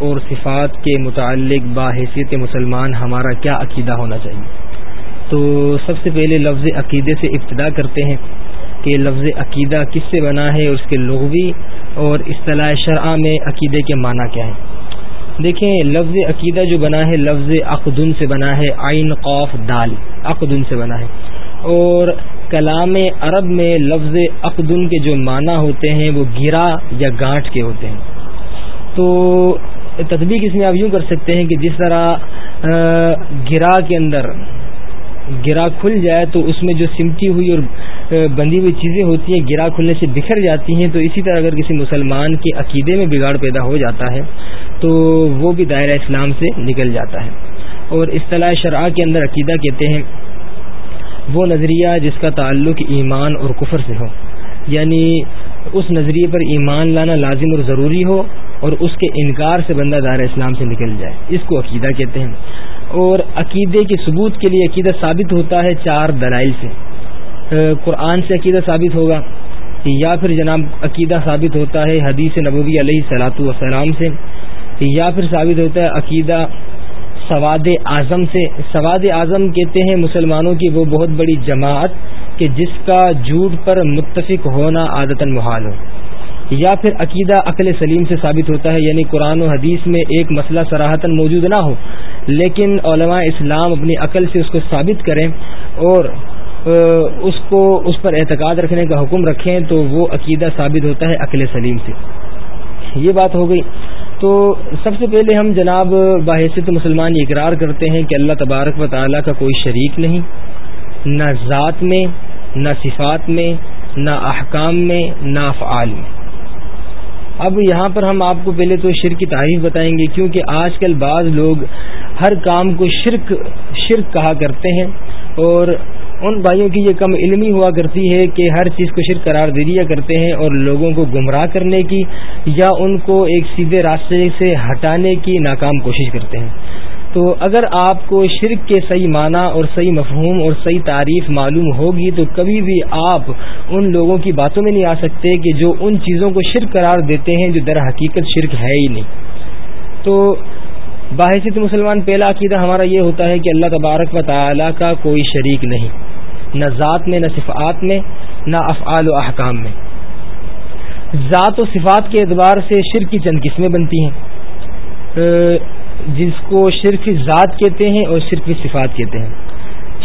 اور صفات کے متعلق باحثیت مسلمان ہمارا کیا عقیدہ ہونا چاہیے؟ تو سب سے پہلے لفظ عقیدے سے ابتدا کرتے ہیں کہ لفظ عقیدہ کس سے بنا ہے اور اس کے لغوی اور اصطلاح شرع میں عقیدے کے معنی کیا ہے دیکھیں، لفظ عقیدہ جو بنا ہے لفظ عقدن سے بنا ہے آئین قوف دال، عقدن سے بنا ہے۔ اور کلام عرب میں لفظ عقدن کے جو معنی ہوتے ہیں وہ گرا یا گانٹ کے ہوتے ہیں۔ تو تدبیق اس میں آپ یوں کر سکتے ہیں کہ جس طرح گرا کے اندر، گرا کھل جائے تو اس میں جو سمٹی ہوئی اور بندی ہوئی چیزیں ہوتی ہیں، گرا کھلنے سے بکھر جاتی ہیں، تو اسی طرح اگر کسی مسلمان کے عقیدے میں بگاڑ پیدا ہو جاتا ہے، تو وہ بھی دائرہ اسلام سے نکل جاتا ہے۔ اور اصطلاح شرح کے اندر عقیدہ کہتے ہیں، وہ نظریہ جس کا تعلق ایمان اور کفر سے ہو۔ یعنی اس نظریے پر ایمان لانا لازم اور ضروری ہو اور اس کے انکار سے بندہ دار اسلام سے نکل جائے۔ اس کو عقیدہ کہتے ہیں۔ اور عقیدے کے ثبوت کے لیے عقیدہ ثابت ہوتا ہے چار دلائل سے۔ قرآن سے عقیدہ ثابت ہوگا یا پھر جناب عقیدہ ثابت ہوتا ہے حدیث نبوی علیہ صلاۃ والسلام سے، یا پھر ثابت ہوتا ہے عقیدہ سواد اعظم سے۔ سواد اعظم کہتے ہیں مسلمانوں کی وہ بہت بڑی جماعت کہ جس کا جھوٹ پر متفق ہونا عادت محال ہو۔ یا پھر عقیدہ عقل سلیم سے ثابت ہوتا ہے یعنی قرآن و حدیث میں ایک مسئلہ سراہتاً موجود نہ ہو، لیکن علماء اسلام اپنی عقل سے اس کو ثابت کریں اور اس کو، اس پر اعتقاد رکھنے کا حکم رکھیں تو وہ عقیدہ ثابت ہوتا ہے عقل سلیم سے۔ یہ بات ہو گئی۔ تو سب سے پہلے ہم جناب باحثیت مسلمان یہ اقرار کرتے ہیں کہ اللہ تبارک و تعالیٰ کا کوئی شریک نہیں، نہ ذات میں نہ صفات میں، نہ احکام میں، نہ افعال میں۔ اب یہاں پر ہم آپ کو پہلے تو شرک کی تعریف بتائیں گے، کیونکہ آج کل بعض لوگ ہر کام کو شرک شرک کہا کرتے ہیں اور ان بھائیوں کی یہ کم علمی ہوا کرتی ہے کہ ہر چیز کو شرک قرار دے دیا کرتے ہیں اور لوگوں کو گمراہ کرنے کی یا ان کو ایک سیدھے راستے سے ہٹانے کی ناکام کوشش کرتے ہیں۔ تو اگر آپ کو شرک کے صحیح معنی اور صحیح مفہوم اور صحیح تعریف معلوم ہوگی تو کبھی بھی آپ ان لوگوں کی باتوں میں نہیں آ سکتے کہ جو ان چیزوں کو شرک قرار دیتے ہیں جو در حقیقت شرک ہے ہی نہیں۔ تو باحثیت مسلمان پہلا عقیدہ ہمارا یہ ہوتا ہے کہ اللہ تبارک و تعالی کا کوئی شریک نہیں، نہ ذات میں، نہ صفات میں، نہ افعال و احکام میں۔ ذات و صفات کے اعتبار سے شرک کی چند قسمیں بنتی ہیں۔ جس کو شرف ذات کہتے ہیں اور شرف صفات کہتے ہیں۔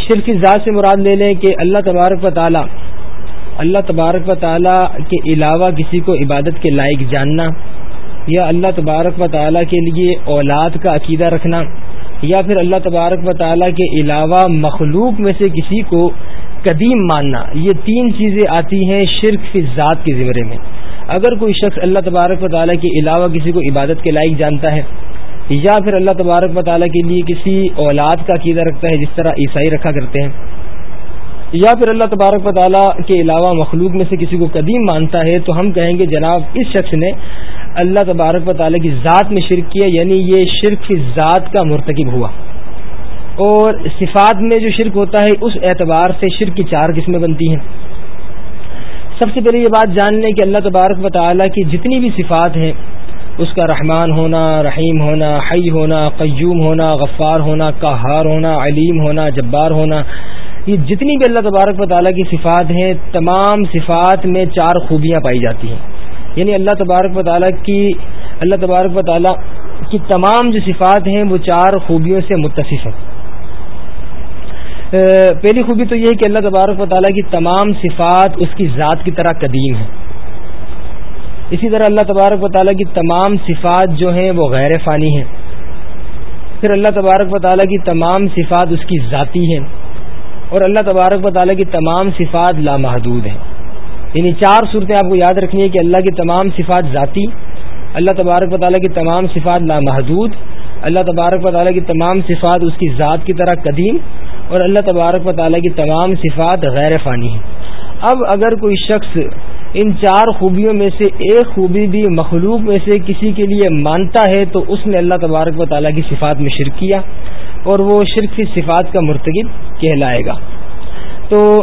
شرف ذات سے مراد لے لیں کہ اللہ تبارک و تعالی، اللہ تبارک و تعالی کے علاوہ کسی کو عبادت کے لائق جاننا یا اللہ تبارک و تعالی کے لیے اولاد کا عقیدہ رکھنا یا پھر اللہ تبارک و تعالی کے علاوہ مخلوق میں سے کسی کو قدیم ماننا، یہ تین چیزیں آتی ہیں شرک فی ذات کے زمرے میں۔ اگر کوئی شخص اللہ تبارک و تعالیٰ کے علاوہ کسی کو عبادت کے لائق جانتا ہے یا پھر اللہ تبارک و تعالیٰ کے لیے کسی اولاد کا عقیدہ رکھتا ہے جس طرح عیسائی رکھا کرتے ہیں؟ یا پھر اللہ تبارک و تعالیٰ کے علاوہ مخلوق میں سے کسی کو قدیم مانتا ہے تو ہم کہیں گے جناب اس شخص نے اللہ تبارک و تعالیٰ کی ذات میں شرک کیا یعنی یہ شرک کی ذات کا مرتکب ہوا۔ اور صفات میں جو شرک ہوتا ہے اس اعتبار سے شرک کی چار قسمیں بنتی ہیں۔ سب سے پہلے یہ بات جان لیں کہ اللہ تبارک و تعالیٰ کی جتنی بھی صفات ہیں اس کا رحمان ہونا، رحیم ہونا، حی ہونا، قیوم ہونا، غفار ہونا، قہار ہونا، علیم ہونا، جبار ہونا، یہ جتنی بھی اللہ تبارک و تعالیٰ کی صفات ہیں، تمام صفات میں چار خوبیاں پائی جاتی ہیں۔ یعنی اللہ تبارک و تعالیٰ کی، اللہ تبارک و تعالیٰ کی تمام جو صفات ہیں، وہ چار خوبیوں سے متصف ہیں۔ پہلی خوبی تو یہ ہے کہ اللہ تبارک و تعالیٰ کی تمام صفات اس کی ذات کی طرح قدیم ہیں۔ اسی طرح اللہ تبارک و تعالیٰ کی تمام صفات جو ہیں وہ غیر فانی ہیں۔ پھر اللہ تبارک و تعالیٰ کی تمام صفات اس کی ذاتی ہیں۔ اور اللہ تبارک و تعالیٰ کی تمام صفات لامحدود ہیں۔ یعنی چار صورتیں آپ کو یاد رکھنی ہے کہ اللہ کی تمام صفات ذاتی، اللہ تبارک و تعالیٰ کی تمام صفات لامحدود، اللہ تبارک و تعالیٰ کی تمام صفات اس کی ذات کی طرح قدیم، اور اللہ تبارک و تعالیٰ کی تمام صفات غیر فانی ہیں۔ اب اگر کوئی شخص ان چار خوبیوں میں سے ایک خوبی بھی مخلوق میں سے کسی کے لیے مانتا ہے، تو اس نے اللہ تبارک و تعالیٰ کی صفات میں شرک کیا اور وہ شرک کی صفات کا مرتکب کہلائے گا۔ تو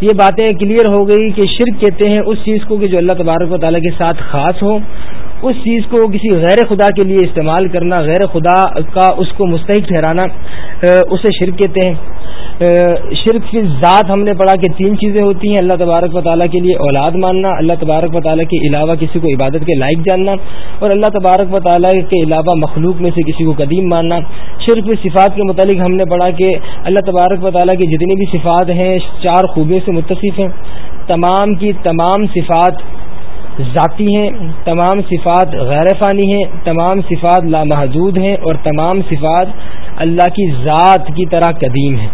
یہ باتیں کلیئر ہو گئی کہ شرک کہتے ہیں اس چیز کو کہ جو اللہ تبارک و تعالیٰ کے ساتھ خاص ہو۔ اس چیز کو کسی غیر خدا کے لیے استعمال کرنا، غیر خدا کا اس کو مستحق ٹھہرانا اسے شرک کہتے ہیں۔ شرک کی ذات ہم نے پڑھا کہ تین چیزیں ہوتی ہیں، اللہ تبارک و تعالیٰ کے لیے اولاد ماننا، اللہ تبارک و تعالیٰ کے علاوہ کسی کو عبادت کے لائق جاننا، اور اللہ تبارک و تعالیٰ کے علاوہ مخلوق میں سے کسی کو قدیم ماننا۔ شرک کی صفات کے متعلق ہم نے پڑھا کہ اللہ تبارک و تعالیٰ کی جتنی بھی صفات ہیں، چار خوبیوں سے متصف ہیں۔ تمام کی تمام صفات ذاتی ہیں، تمام صفات غیر فانی ہیں، تمام صفات لامحدود ہیں اور تمام صفات اللہ کی ذات کی طرح قدیم ہیں۔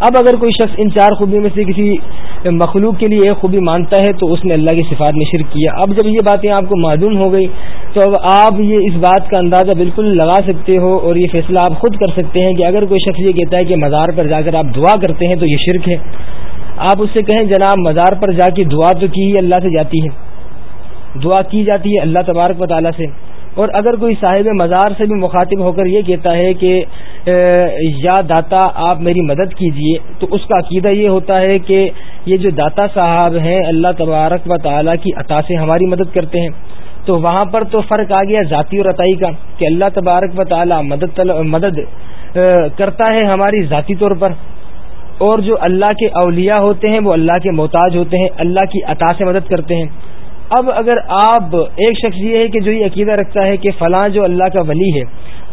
اب اگر کوئی شخص ان چار خوبیوں میں سے کسی مخلوق کے لیے ایک خوبی مانتا ہے تو اس نے اللہ کی صفات میں شرک کیا۔ اب جب یہ باتیں آپ کو معلوم ہو گئی تو اب آپ یہ اس بات کا اندازہ بالکل لگا سکتے ہو اور یہ فیصلہ آپ خود کر سکتے ہیں کہ اگر کوئی شخص یہ کہتا ہے کہ مزار پر جا کر آپ دعا کرتے ہیں تو یہ شرک ہے۔ آپ اس سے کہیں جناب مزار پر جا کے دعا تو کی ہی اللہ سے جاتی ہے۔ دعا کی جاتی ہے اللہ تبارک و تعالیٰ سے۔ اور اگر کوئی صاحب مزار سے بھی مخاطب ہو کر یہ کہتا ہے کہ یا داتا آپ میری مدد کیجیے، تو اس کا عقیدہ یہ ہوتا ہے کہ یہ جو داتا صاحب ہیں، اللہ تبارک و تعالیٰ کی عطا سے ہماری مدد کرتے ہیں۔ تو وہاں پر تو فرق آ گیا ذاتی اور عطائی کا، کہ اللہ تبارک و تعالیٰ مدد مدد کرتا ہے ہماری ذاتی طور پر۔ اور جو اللہ کے اولیاء ہوتے ہیں وہ اللہ کے محتاج ہوتے ہیں، اللہ کی عطا سے مدد کرتے ہیں۔ اب اگر آپ، ایک شخص یہ ہے کہ جو یہ عقیدہ رکھتا ہے کہ فلاں جو اللہ کا ولی ہے،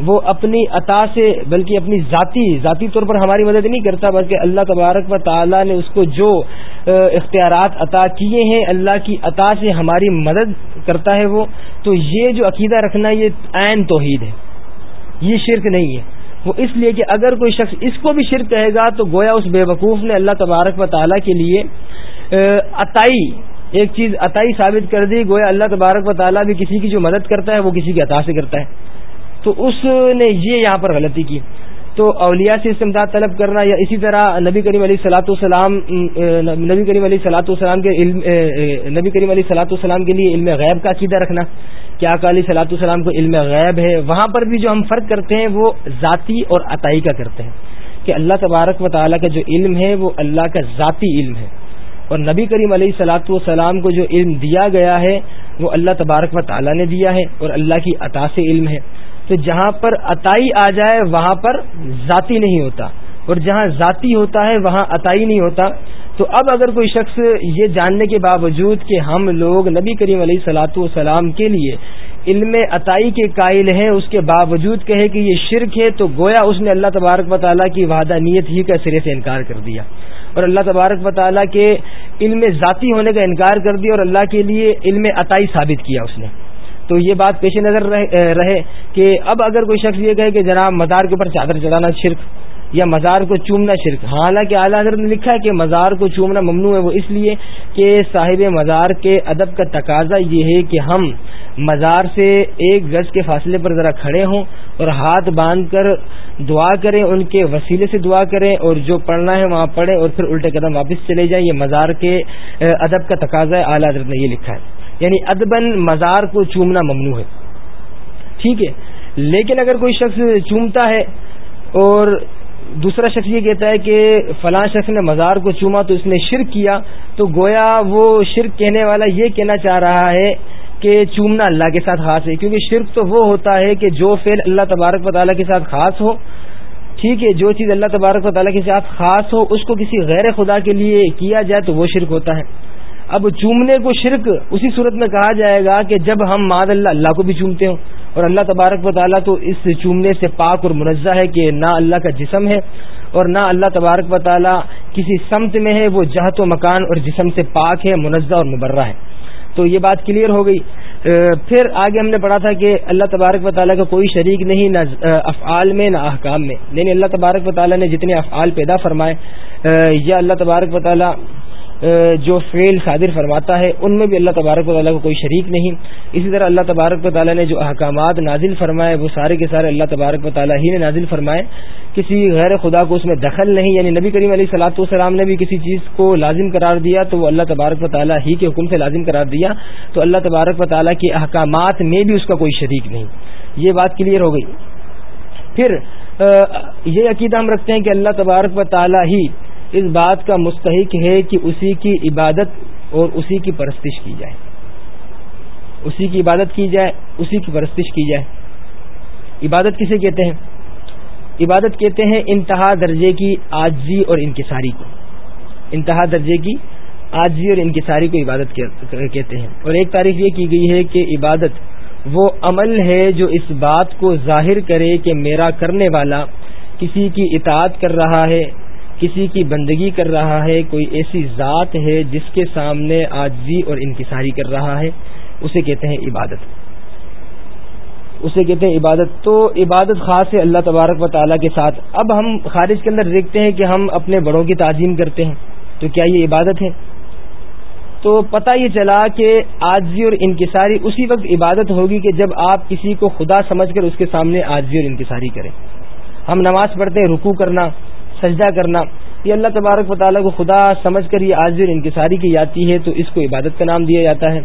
وہ اپنی عطا سے، بلکہ اپنی ذاتی ذاتی طور پر ہماری مدد نہیں کرتا، بلکہ اللہ تبارک و تعالیٰ نے اس کو جو اختیارات عطا کیے ہیں، اللہ کی عطا سے ہماری مدد کرتا ہے وہ، تو یہ جو عقیدہ رکھنا یہ عین توحید ہے۔ یہ شرک نہیں ہے۔ وہ اس لیے کہ اگر کوئی شخص اس کو بھی شرک کہے گا تو گویا اس بے وقوف نے اللہ تبارک و تعالیٰ کے لیے عطائی، ایک چیز عطائی ثابت کر دی، گویا اللہ تبارک و تعالیٰ بھی کسی کی جو مدد کرتا ہے وہ کسی کے عطا سے کرتا ہے۔ تو اس نے یہ یہاں پر غلطی کی۔ تو اولیاء سے استمداد طلب کرنا یا اسی طرح نبی کریم علیہ سلاۃ السلام نبی کریم علیہ سلاۃ السلام کے علم نبی کریم علیہ سلاۃ السلام کے لیے علم غیب کا عقیدہ رکھنا۔ کیا کالی سلاۃ السلام کو علم غیب ہے؟ وہاں پر بھی جو ہم فرق کرتے ہیں وہ ذاتی اور عطائی کا کرتے ہیں کہ اللہ تبارک و تعالیٰ کا جو علم ہے وہ اللہ کا ذاتی علم ہے اور نبی کریم علیہ سلاۃ والسلام کو جو علم دیا گیا ہے وہ اللہ تبارک و تعالیٰ نے دیا ہے اور اللہ کی عطا سے علم ہے تو جہاں پر عطائی آ جائے وہاں پر ذاتی نہیں ہوتا اور جہاں ذاتی ہوتا ہے، وہاں عطائی نہیں ہوتا۔ تو اب اگر کوئی شخص یہ جاننے کے باوجود کہ ہم لوگ نبی کریم علیہ سلاۃ والسلام کے لیے علم عطائی کے قائل ہیں، اس کے باوجود کہے کہ یہ شرک ہے، تو گویا اس نے اللہ تبارک و تعالیٰ کی وعدہ نیت ہی کا سرے سے انکار کر دیا۔ اور اللہ تبارک و تعالیٰ کے علم ذاتی ہونے کا انکار کر دیا اور اللہ کے لیے علم عطائی ثابت کیا اس نے۔ تو یہ بات پیش نظر رہے کہ اب اگر کوئی شخص یہ کہے کہ جناب مزار کے اوپر چادر چڑھانا شرک یا مزار کو چومنا شرک۔ حالانکہ اعلیٰ حضرت نے لکھا ہے کہ مزار کو چومنا ممنوع ہے، وہ اس لیے کہ صاحب مزار کے ادب کا تقاضا یہ ہے کہ ہم مزار سے ایک گز کے فاصلے پر ذرا کھڑے ہوں اور ہاتھ باندھ کر دعا کریں، ان کے وسیلے سے دعا کریں اور جو پڑھنا ہے وہاں پڑھیں اور پھر الٹے قدم واپس چلے جائیں۔ یہ مزار کے ادب کا تقاضا ہے، اعلیٰ حضرت نے یہ لکھا ہے۔ یعنی ادبن مزار کو چومنا ممنوع ہے۔ ٹھیک ہے۔ لیکن اگر کوئی شخص چومتا ہے اور دوسرا شخص یہ کہتا ہے کہ فلاں شخص نے مزار کو چوما تو اس نے شرک کیا، تو گویا وہ شرک کہنے والا یہ کہنا چاہ رہا ہے کہ چومنا اللہ کے ساتھ خاص ہے، کیونکہ شرک تو وہ ہوتا ہے کہ جو فعل اللہ تبارک و تعالیٰ کے ساتھ خاص ہو، ٹھیک ہے، جو چیز اللہ تبارک و تعالیٰ کے ساتھ خاص ہو، اس کو کسی غیر خدا کے لیے کیا جائے تو وہ شرک ہوتا ہے۔ اب چومنے کو شرک اسی صورت میں کہا جائے گا کہ جب ہم ماد اللہ اللہ کو بھی چومتے ہوں اور اللہ تبارک و تعالیٰ تو اس چومنے سے پاک اور منزہ ہے کہ نہ اللہ کا جسم ہے اور نہ اللہ تبارک و تعالیٰ کسی سمت میں ہے، وہ جہت و مکان اور جسم سے پاک ہے، منزہ اور مبرہ ہے۔ تو یہ بات کلیئر ہو گئی۔ پھر آگے ہم نے پڑھا تھا کہ اللہ تبارک و تعالیٰ کا کوئی شریک نہیں، نہ افعال میں، نہ احکام میں۔ یعنی اللہ تبارک و تعالیٰ نے جتنے افعال پیدا فرمائے یا اللہ تبارک و تعالیٰ جو فعل صادر فرماتا ہے، ان میں بھی اللہ تبارک و تعالیٰ کو کوئی شریک نہیں۔ اسی طرح اللہ تبارک و تعالیٰ نے جو احکامات نازل فرمائے، وہ سارے کے سارے اللہ تبارک و تعالیٰ ہی نے نازل فرمائے۔ کسی غیر خدا کو اس میں دخل نہیں یعنی نبی کریم علیہ صلاحت والسلام نے بھی کسی چیز کو لازم قرار دیا، تو وہ اللہ تبارک و تعالیٰ ہی کے حکم سے لازم قرار دیا۔ تو اللہ تبارک و تعالیٰ کے احکامات میں بھی اس کا کوئی شریک نہیں۔ یہ بات کلیئر ہو گئی۔ پھر یہ عقیدہ ہم رکھتے ہیں کہ اللہ تبارک و تعالیٰ ہی اس بات کا مستحق ہے کہ اسی کی عبادت اور اسی کی پرستش کی جائے۔ اسی کی عبادت کی جائے، اسی کی پرستش کی جائے۔ عبادت کسے کہتے ہیں؟ عبادت کہتے ہیں انتہا درجے کی آجزی اور انکساری کو۔ انتہا درجے کی آجزی اور انکساری کو عبادت کہتے ہیں۔ اور ایک تاریخ یہ کی گئی ہے کہ عبادت وہ عمل ہے جو اس بات کو ظاہر کرے کہ میرا کرنے والا کسی کی اطاعت کر رہا ہے۔ کسی کی بندگی کر رہا ہے، کوئی ایسی ذات ہے جس کے سامنے آجزی اور انکساری کر رہا ہے، اسے کہتے ہیں عبادت۔ اسے کہتے ہیں عبادت۔ تو عبادت خاص ہے اللہ تبارک و تعالیٰ کے ساتھ۔ اب ہم خارج کے اندر دیکھتے ہیں کہ ہم اپنے بڑوں کی تعظیم کرتے ہیں۔ تو کیا یہ عبادت ہے؟ تو پتہ یہ چلا کہ آجزی اور انکساری اسی وقت عبادت ہوگی کہ جب آپ کسی کو خدا سمجھ کر اس کے سامنے آجزی اور انکساری کریں۔ ہم نماز پڑھتے ہیں رکو کرنا۔ سجدہ کرنا۔ یہ اللہ تبارک و تعالیٰ کو خدا سمجھ کر یہ آجزی اور انکساری کی جاتی ہے، تو اس کو عبادت کا نام دیا جاتا ہے۔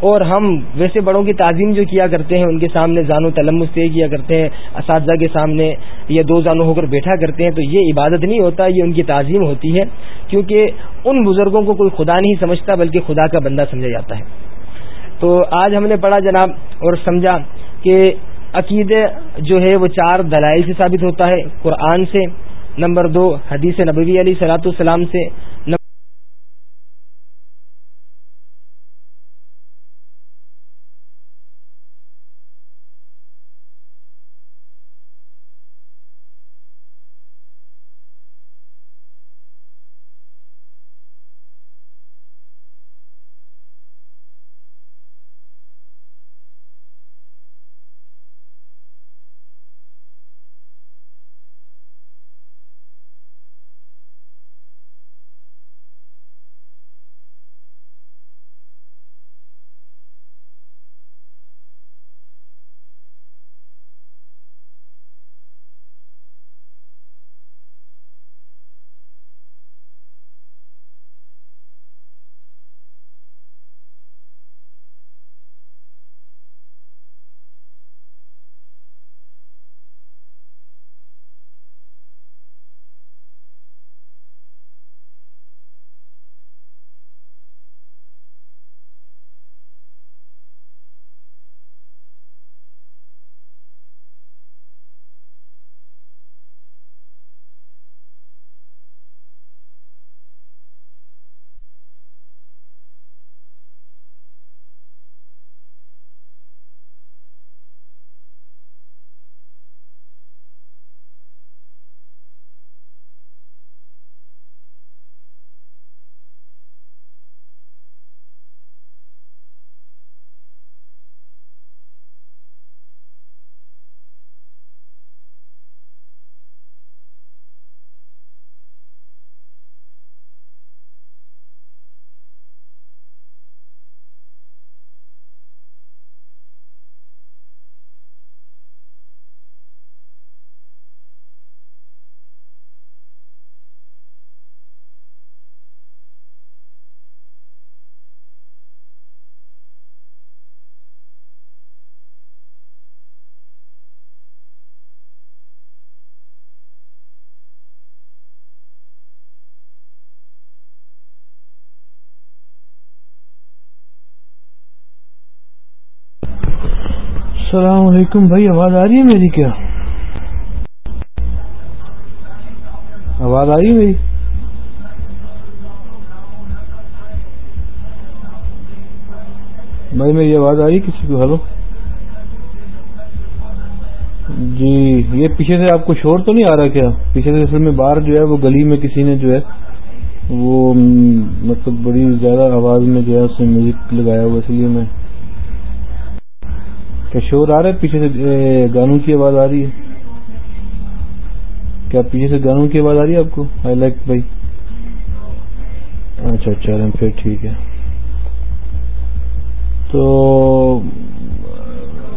اور ہم ویسے بڑوں کی تعظیم جو کیا کرتے ہیں، ان کے سامنے زانو تلمس طے کیا کرتے ہیں، اساتذہ کے سامنے یا دو زانو ہو کر بیٹھا کرتے ہیں، تو یہ عبادت نہیں ہوتا، یہ ان کی تعظیم ہوتی ہے۔ کیونکہ ان بزرگوں کو کوئی خدا نہیں سمجھتا، بلکہ خدا کا بندہ سمجھا جاتا ہے۔ تو آج ہم نے پڑھا جناب اور سمجھا کہ عقیدے جو ہے، وہ چار دلائل سے ثابت ہوتا ہے۔ قرآن سے نمبر دو حدیث نبوی علی صلاۃ السلام سے السلام علیکم بھائی، آواز آ رہی ہے میری کیا؟ آواز آ رہی ہے میری؟ بھائی، میری آواز آ رہی کسی کو؟ ہلو؟ جی یہ پیچھے سے آپ کو شور تو نہیں آ رہا کیا؟ پیچھے سے اصل میں باہر جو ہے، وہ گلی میں کسی نے جو ہے، وہ مطلب بڑی زیادہ آواز میں جو ہے، اس نے میوزک لگایا ہوا، اس لیے میں کیا شور آ رہا ہے؟ پیچھے سے گانوں کی آواز آ رہی ہے۔ کیا پیچھے سے گانوں کی آواز آ رہی ہے آپ کو؟ آئی لائک بھائی۔ اچھا اچھا پھر ٹھیک ہے۔ تو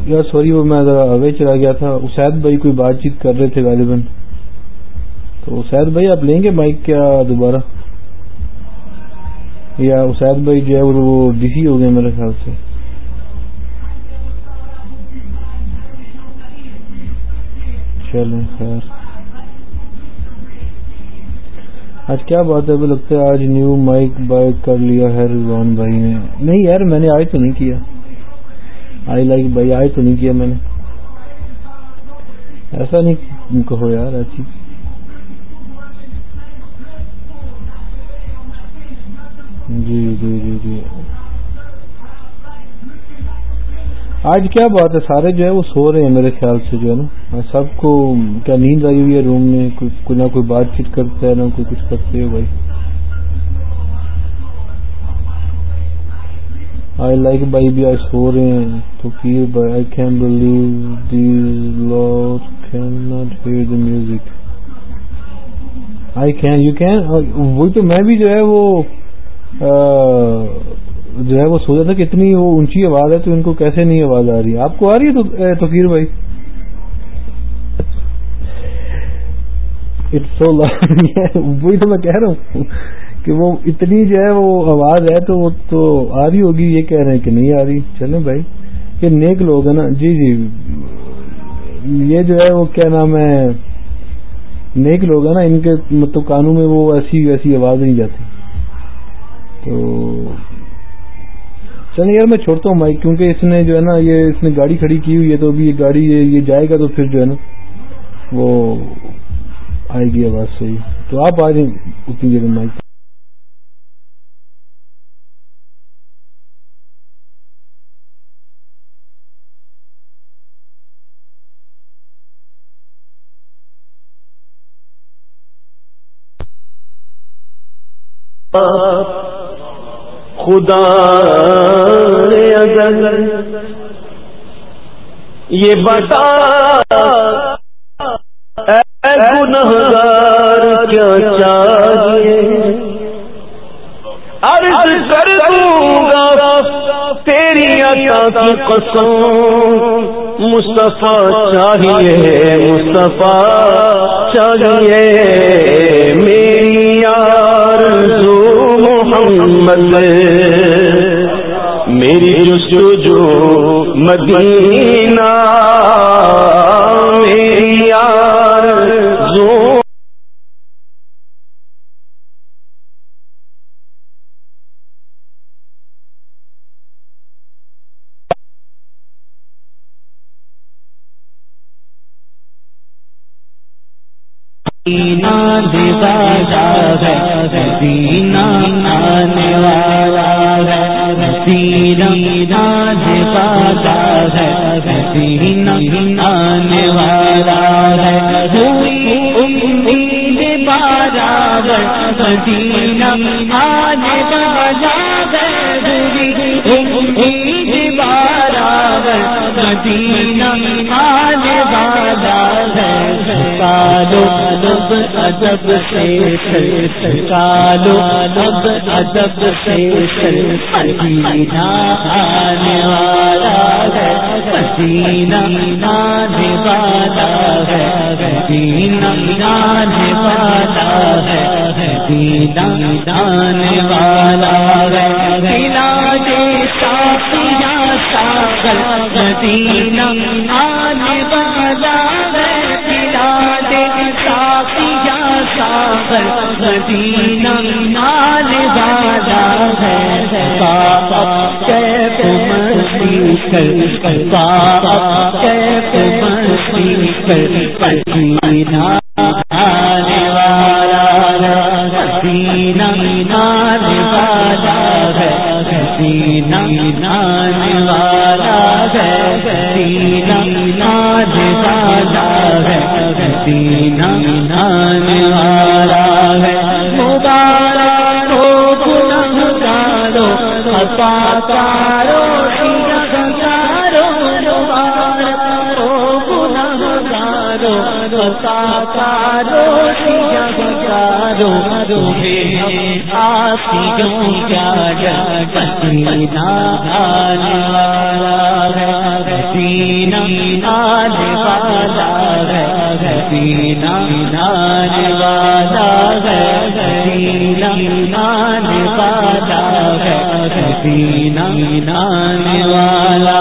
یا سوری، وہ میں ذرا اوے چلا گیا تھا۔ اسید بھائی کوئی بات چیت کر رہے تھے غالباً۔ تو اسید بھائی، آپ لیں گے مائک کیا دوبارہ؟ یا اسید بھائی جو ہے، وہ ڈی سی ہو گئے میرے خیال سے۔ چلیں خیر۔ آج کیا بات ہے؟ لگتا ہے آج نیو مائک بائک کر لیا ہے رضوان بھائی نے۔ نہیں یار، میں نے آج تو نہیں کیا۔ آئی لائک بھائی، آئی تو نہیں کیا میں نے۔ ایسا نہیں کہو یار، ایسی۔ جی جی جی جی۔ آج کیا بات ہے؟ سارے جو ہے وہ سو رہے ہیں میرے خیال سے جو ہے نا۔ سب کو کیا نیند آئی ہوئی ہے روم میں؟ کوئی نہ کوئی بات چیت کرتا ہے، نہ کوئی کچھ کرتے ہو بھائی۔ آئی لائک بائی بھی آج سو رہے ہیں۔ تو پھر by I can blue these loss can not hear the music I can you can وہی تو میں بھی جو ہے وہ جو ہے وہ سوچا تھا کہ اتنی وہ اونچی آواز ہے تو ان کو کیسے نہیں آواز آ رہی؟ ہے آپ کو آ رہی ہے تو بھائی؟ وہی تو میں کہہ رہا ہوں کہ وہ اتنی جو ہے وہ آواز ہے تو وہ تو آ رہی ہوگی، یہ کہہ رہے ہیں کہ نہیں آ رہی۔ چلیں بھائی، یہ نیک لوگ ہیں نا۔ جی جی۔ یہ جو ہے وہ کیا نام ہے، نیک لوگ ہیں نا۔ ان کے مطلب کانوں میں وہ ایسی ویسی آواز نہیں جاتی۔ تو چلیں یار میں چھوڑتا ہوں مائک کیونکہ اس نے جو ہے نا یہ اس نے گاڑی کھڑی کی ہوئی ہے تو ابھی یہ گاڑی یہ جائے گا تو پھر جو ہے نا وہ آئے گی آواز صحیح۔ تو آپ آ جائیں اتنی جگہ مائک۔ خدا اگر یہ بتا گنہگار کیا چاہیے؟ عرض کر دوں گا تیری عطا کی قسم، مصطفیٰ چاہیے مصطفیٰ چاہیے، میری محمد میری جو مدینہ میری یار زو دینا دیوالا ہے دینا آنے والا ہے دینا دیوالا ہے دینا آنے والا ہے۔ ہوئی امید بارا مدینہ آنے والا ہے۔ امید بارا آنے والا کالو ادب ادب سے کالو ادب ادب سے مدینہ آنے والا ہے مدینہ آنے والا ہے مدینہ آنے والا ہے مدینہ آنے والا ہے۔ مدینہ کے ساتھ ساگر مدینہ آنے والا ہے مدینہ آنے والا ہے۔ بابا کیف مستی کر بابا کیف مستی کر۔ مدینہ پاکارو سیاگارو تمہیں آسیوں کیا مدینہ آنے والا ہے مدینہ آنے والا ہے مدینہ والا ہے مدینہ والا ہے مدینہ والا